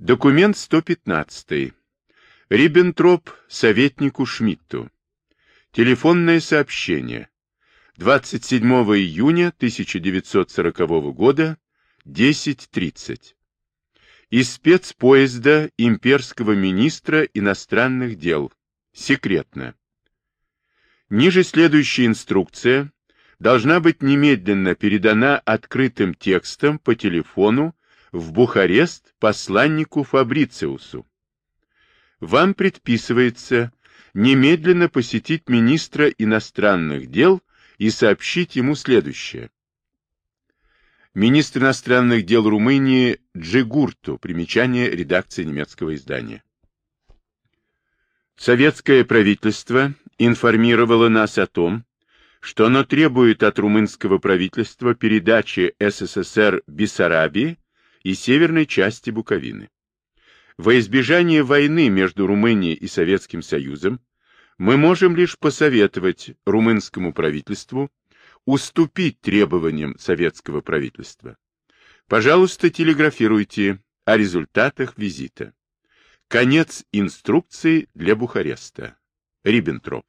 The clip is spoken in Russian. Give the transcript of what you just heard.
Документ 115. Риббентроп советнику Шмидту. Телефонное сообщение. 27 июня 1940 года, 10.30. Из спецпоезда имперского министра иностранных дел. Секретно. Ниже следующая инструкция должна быть немедленно передана открытым текстом по телефону в Бухарест посланнику Фабрициусу. Вам предписывается немедленно посетить министра иностранных дел и сообщить ему следующее. Министр иностранных дел Румынии Джигурту. Примечание редакции немецкого издания. Советское правительство информировало нас о том, что оно требует от румынского правительства передачи СССР Бессарабии и северной части Буковины. Во избежание войны между Румынией и Советским Союзом мы можем лишь посоветовать румынскому правительству уступить требованиям советского правительства. Пожалуйста, телеграфируйте о результатах визита. Конец инструкции для Бухареста. Риббентроп.